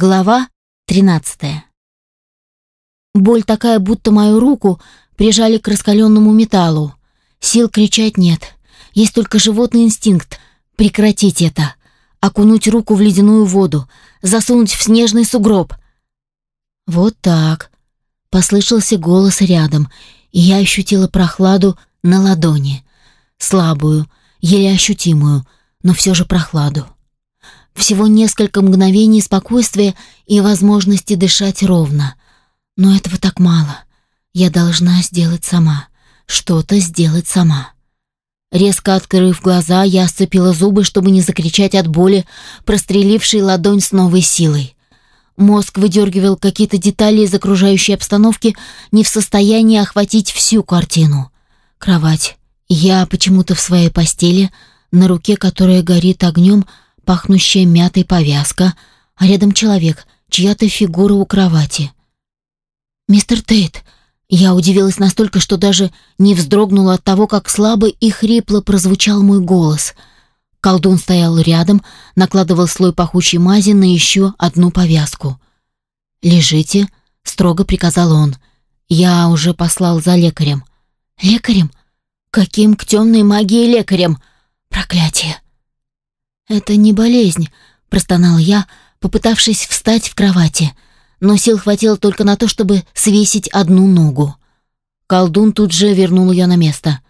Глава 13. Боль такая, будто мою руку прижали к раскаленному металлу. Сил кричать нет. Есть только животный инстинкт прекратить это. Окунуть руку в ледяную воду, засунуть в снежный сугроб. Вот так. Послышался голос рядом, и я ощутила прохладу на ладони. Слабую, еле ощутимую, но все же прохладу. Всего несколько мгновений спокойствия и возможности дышать ровно. Но этого так мало. Я должна сделать сама. Что-то сделать сама. Резко открыв глаза, я сцепила зубы, чтобы не закричать от боли, прострелившей ладонь с новой силой. Мозг выдергивал какие-то детали из окружающей обстановки, не в состоянии охватить всю картину. Кровать. Я почему-то в своей постели, на руке, которая горит огнем, пахнущая мятой повязка, а рядом человек, чья-то фигура у кровати. «Мистер Тейт!» Я удивилась настолько, что даже не вздрогнула от того, как слабо и хрипло прозвучал мой голос. Колдун стоял рядом, накладывал слой пахучей мази на еще одну повязку. «Лежите», — строго приказал он. «Я уже послал за лекарем». «Лекарем? Каким к темной магии лекарем? Проклятие!» «Это не болезнь», — простонал я, попытавшись встать в кровати, но сил хватило только на то, чтобы свесить одну ногу. Колдун тут же вернул ее на место.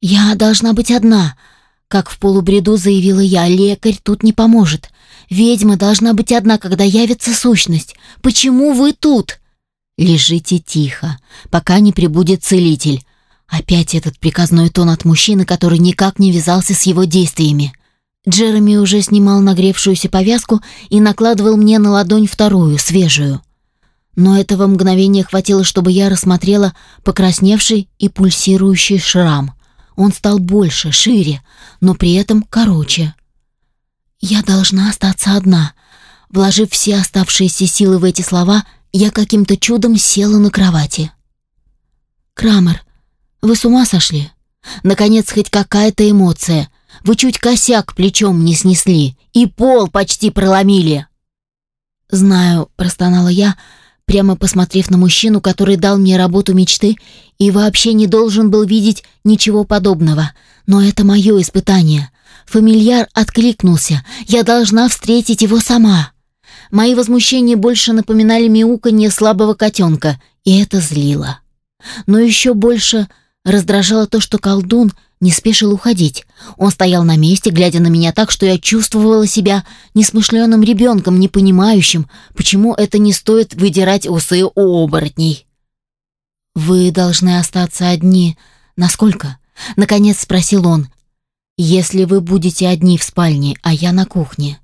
«Я должна быть одна», — как в полубреду заявила я, — «лекарь тут не поможет. Ведьма должна быть одна, когда явится сущность. Почему вы тут?» «Лежите тихо, пока не прибудет целитель». Опять этот приказной тон от мужчины, который никак не вязался с его действиями. Джереми уже снимал нагревшуюся повязку и накладывал мне на ладонь вторую, свежую. Но этого мгновения хватило, чтобы я рассмотрела покрасневший и пульсирующий шрам. Он стал больше, шире, но при этом короче. «Я должна остаться одна». Вложив все оставшиеся силы в эти слова, я каким-то чудом села на кровати. «Крамер, вы с ума сошли? Наконец, хоть какая-то эмоция. Вы чуть косяк плечом не снесли и пол почти проломили. Знаю, простонала я, прямо посмотрев на мужчину, который дал мне работу мечты и вообще не должен был видеть ничего подобного. Но это мое испытание. Фамильяр откликнулся. Я должна встретить его сама. Мои возмущения больше напоминали мяуканье слабого котенка, и это злило. Но еще больше раздражало то, что колдун не спешил уходить. Он стоял на месте, глядя на меня так, что я чувствовала себя несмышленым ребенком, не понимающим, почему это не стоит выдирать усы у оборотней. «Вы должны остаться одни. Насколько?» — наконец спросил он. «Если вы будете одни в спальне, а я на кухне».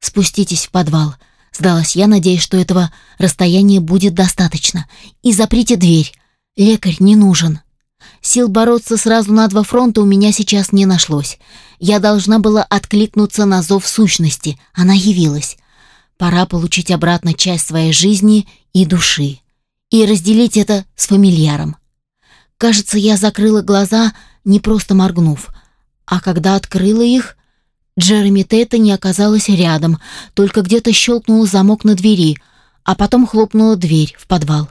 «Спуститесь в подвал», — сдалась я, надеясь, что этого расстояния будет достаточно. «И заприте дверь. Лекарь не нужен». Сил бороться сразу на два фронта у меня сейчас не нашлось. Я должна была откликнуться на зов сущности. Она явилась. Пора получить обратно часть своей жизни и души. И разделить это с фамильяром. Кажется, я закрыла глаза, не просто моргнув. А когда открыла их, Джереми Тейта не оказалась рядом, только где-то щелкнул замок на двери, а потом хлопнула дверь в подвал.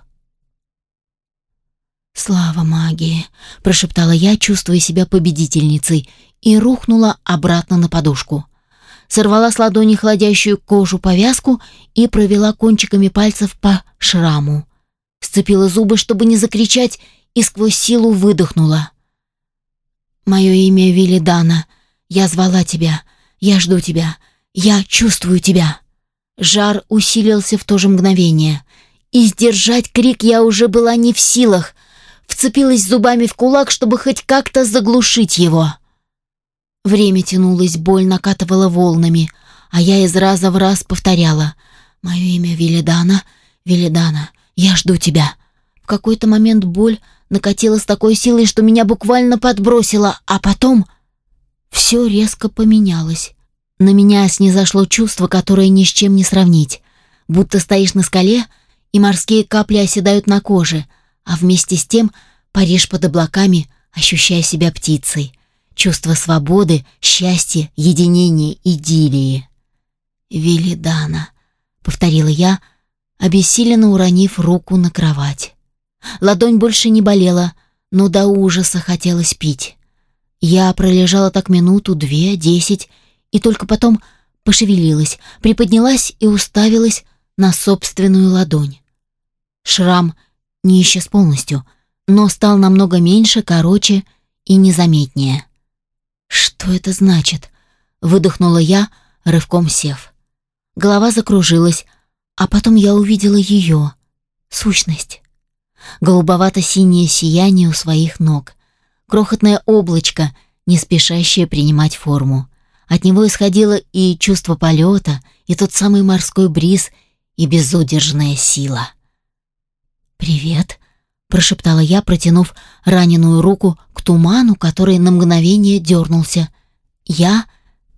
«Слава магии!» — прошептала я, чувствуя себя победительницей, и рухнула обратно на подушку. Сорвала с ладони хладящую кожу повязку и провела кончиками пальцев по шраму. Сцепила зубы, чтобы не закричать, и сквозь силу выдохнула. «Мое имя Виллидана. Я звала тебя. Я жду тебя. Я чувствую тебя». Жар усилился в то же мгновение. И сдержать крик я уже была не в силах, вцепилась зубами в кулак, чтобы хоть как-то заглушить его. Время тянулось, боль накатывала волнами, а я из раза в раз повторяла «Мое имя Велидана, Велидана, я жду тебя». В какой-то момент боль накатила с такой силой, что меня буквально подбросило, а потом все резко поменялось. На меня снизошло чувство, которое ни с чем не сравнить. Будто стоишь на скале, и морские капли оседают на коже — а вместе с тем паришь под облаками, ощущая себя птицей. Чувство свободы, счастья, единения, идиллии. «Велидана», повторила я, обессиленно уронив руку на кровать. Ладонь больше не болела, но до ужаса хотелось пить. Я пролежала так минуту, две, десять, и только потом пошевелилась, приподнялась и уставилась на собственную ладонь. Шрам не исчез полностью, но стал намного меньше, короче и незаметнее. «Что это значит?» — выдохнула я, рывком сев. Голова закружилась, а потом я увидела ее, сущность. Голубовато-синее сияние у своих ног, крохотное облачко, не спешащее принимать форму. От него исходило и чувство полета, и тот самый морской бриз, и безудержная сила. «Привет», — прошептала я, протянув раненую руку к туману, который на мгновение дернулся. «Я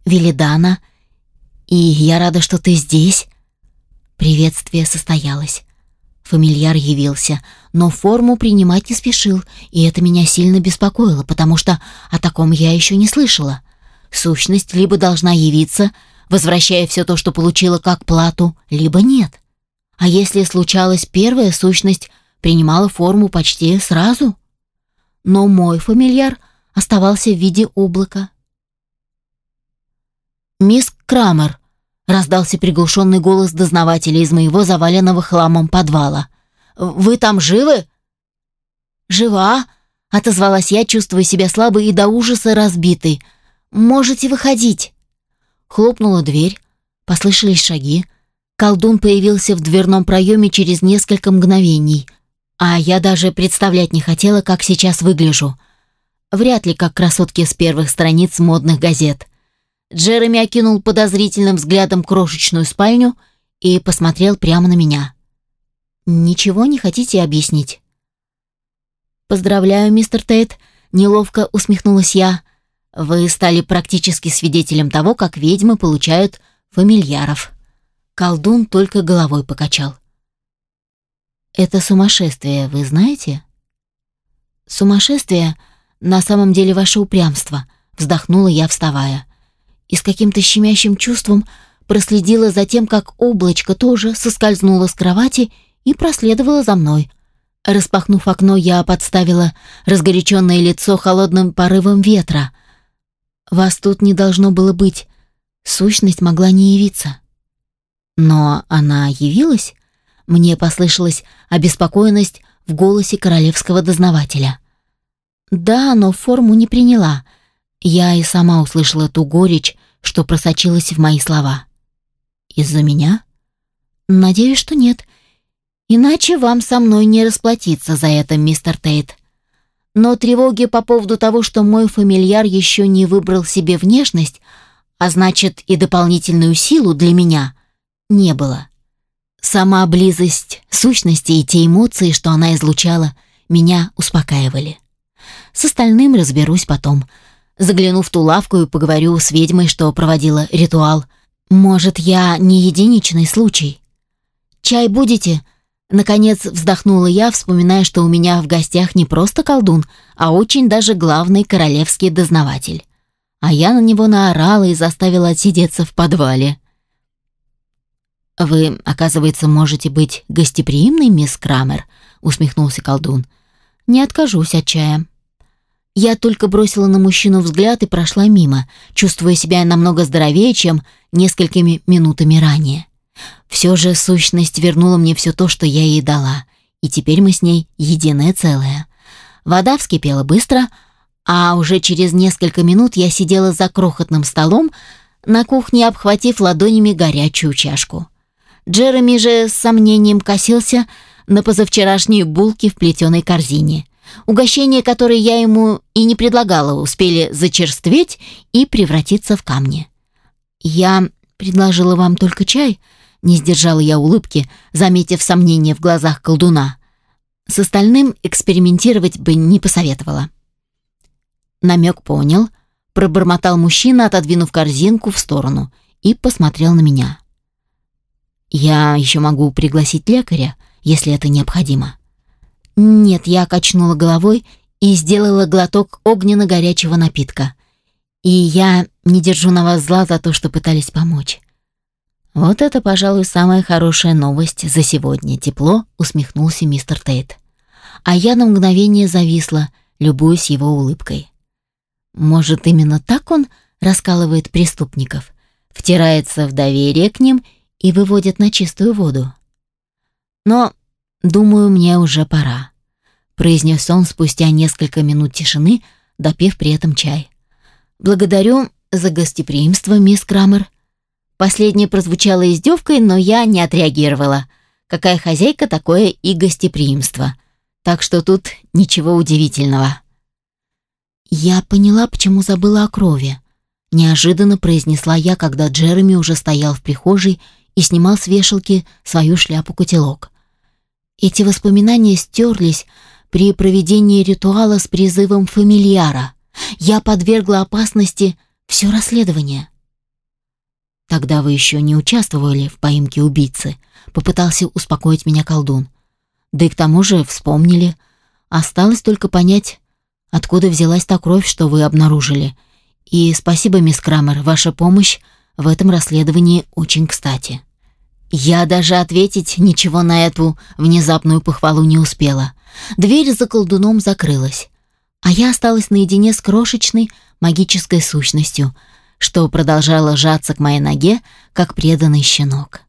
Велидана, и я рада, что ты здесь». Приветствие состоялось. Фамильяр явился, но форму принимать не спешил, и это меня сильно беспокоило, потому что о таком я еще не слышала. Сущность либо должна явиться, возвращая все то, что получила как плату, либо нет. А если случалось первая сущность, принимала форму почти сразу? Но мой фамильяр оставался в виде облака. «Мисс Крамер», — раздался приглушенный голос дознавателя из моего заваленного хламом подвала. «Вы там живы?» «Жива», — отозвалась я, чувствуя себя слабой и до ужаса разбитой. «Можете выходить». Хлопнула дверь, послышались шаги. Колдун появился в дверном проеме через несколько мгновений, а я даже представлять не хотела, как сейчас выгляжу. Вряд ли как красотки с первых страниц модных газет. Джереми окинул подозрительным взглядом крошечную спальню и посмотрел прямо на меня. «Ничего не хотите объяснить?» «Поздравляю, мистер Тейт», — неловко усмехнулась я. «Вы стали практически свидетелем того, как ведьмы получают фамильяров». Колдун только головой покачал. «Это сумасшествие, вы знаете?» «Сумасшествие на самом деле ваше упрямство», — вздохнула я, вставая и с каким-то щемящим чувством проследила за тем, как облачко тоже соскользнуло с кровати и проследовало за мной. Распахнув окно, я подставила разгоряченное лицо холодным порывом ветра. «Вас тут не должно было быть. Сущность могла не явиться». Но она явилась? Мне послышалась обеспокоенность в голосе королевского дознавателя. «Да, но форму не приняла. Я и сама услышала ту горечь, что просочилась в мои слова. Из-за меня? Надеюсь, что нет. Иначе вам со мной не расплатиться за это, мистер Тейт. Но тревоги по поводу того, что мой фамильяр еще не выбрал себе внешность, а значит и дополнительную силу для меня, не было. Сама близость сущности и те эмоции, что она излучала, меня успокаивали. С остальным разберусь потом — Загляну в ту лавку и поговорю с ведьмой, что проводила ритуал. Может, я не единичный случай. Чай будете? Наконец вздохнула я, вспоминая, что у меня в гостях не просто колдун, а очень даже главный королевский дознаватель. А я на него наорала и заставила отсидеться в подвале. «Вы, оказывается, можете быть гостеприимной, мисс Крамер?» — усмехнулся колдун. «Не откажусь от чая». Я только бросила на мужчину взгляд и прошла мимо, чувствуя себя намного здоровее, чем несколькими минутами ранее. Все же сущность вернула мне все то, что я ей дала, и теперь мы с ней единое целое. Вода вскипела быстро, а уже через несколько минут я сидела за крохотным столом на кухне, обхватив ладонями горячую чашку. Джереми же с сомнением косился на позавчерашние булки в плетеной корзине — Угощения, которые я ему и не предлагала, успели зачерстветь и превратиться в камни. «Я предложила вам только чай», — не сдержала я улыбки, заметив сомнение в глазах колдуна. С остальным экспериментировать бы не посоветовала. Намек понял, пробормотал мужчина, отодвинув корзинку в сторону, и посмотрел на меня. «Я еще могу пригласить лекаря, если это необходимо». Нет, я качнула головой и сделала глоток огненно-горячего напитка. И я не держу на вас зла за то, что пытались помочь. Вот это, пожалуй, самая хорошая новость за сегодня. Тепло усмехнулся мистер Тейт. А я на мгновение зависла, любуясь его улыбкой. Может, именно так он раскалывает преступников, втирается в доверие к ним и выводит на чистую воду. Но, думаю, мне уже пора, произнес он спустя несколько минут тишины, допив при этом чай. Благодарю за гостеприимство, мисс Крамер. Последнее прозвучало издевкой, но я не отреагировала. Какая хозяйка, такое и гостеприимство. Так что тут ничего удивительного. Я поняла, почему забыла о крови. Неожиданно произнесла я, когда Джереми уже стоял в прихожей и снимал с вешалки свою шляпу-котелок. Эти воспоминания стерлись при проведении ритуала с призывом фамильяра. Я подвергла опасности все расследование. Тогда вы еще не участвовали в поимке убийцы, попытался успокоить меня колдун. Да и к тому же вспомнили. Осталось только понять, откуда взялась та кровь, что вы обнаружили. И спасибо, мисс Крамер, ваша помощь в этом расследовании очень кстати. Я даже ответить ничего на эту внезапную похвалу не успела. Дверь за колдуном закрылась, а я осталась наедине с крошечной магической сущностью, что продолжала сжаться к моей ноге, как преданный щенок.